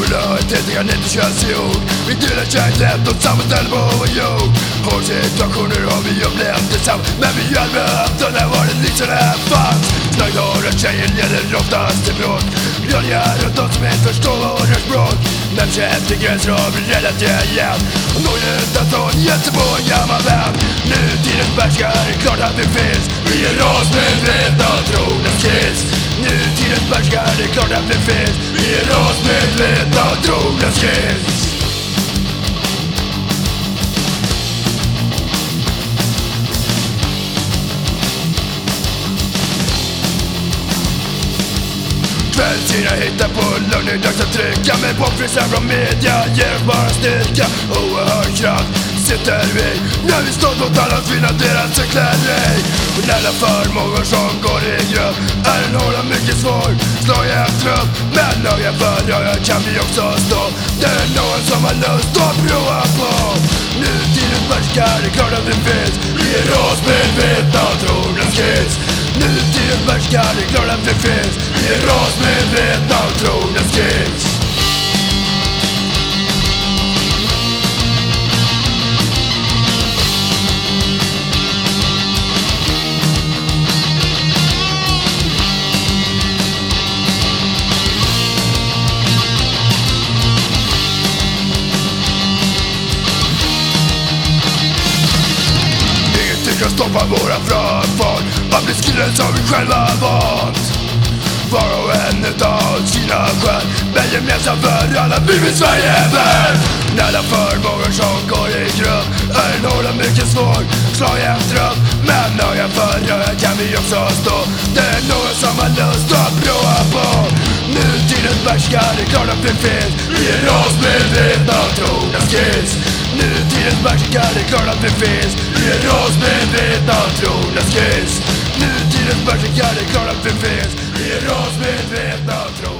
Normalitet kan inte köras nytt könsord. Vi delar kärlek och samma ställe på vår jord. Hårda situationer har vi upplevt tillsammans. Men vi har behövt och när var det liksom det fanns Snagghåriga tjejer leder oftast till bråk Rörliga runt oss som inte förstår våra språk. Men till gränser har vi räddat igen. Och når utan på en gammal vän. Nutidens bärskare, klart att vi finns. Vi är rasmedvetna, tronens kiss Nutidens bärskare, klart att vi finns. Kvällstidningar hittar på lögn, det är dags att trycka. Men på från media ger oss bara styrka. Oerhörd kraft sitter vi när vi står mot alla finna deras förkläderi. Och alla förmågor som går i grupp är en håla mycket svår. Slår jag en trupp, men lögnen för ögat kan vi också stå. Det är någon som har lust att prova på. Nutidens världskar, det är klart att det finns. Vi är rasmedvetna, trogna kids Nutidens världskar, är klart att det finns Vi är rasmedvetna, och tror det skrivs. Stoppa våra framfart att bli skillen som vi själva valt. Var och en utav sina skäl Men gemensamt för alla vi vill Sverige väl Alla förmågor som går i grupp. Är en håla mycket svår. Slag en upp Men öga för öga kan vi också stå. Det är någon som har lust att prova på. Nutidens bärskar, det är klart att vi finns. Vi är rasmedvetna, trogna skills Nutidens bärskar, det är klart att vi finns. Vi är rasmedvetna, trogna skills Ja, det är klart att vi finns. Vi är rasmedvetna, och tror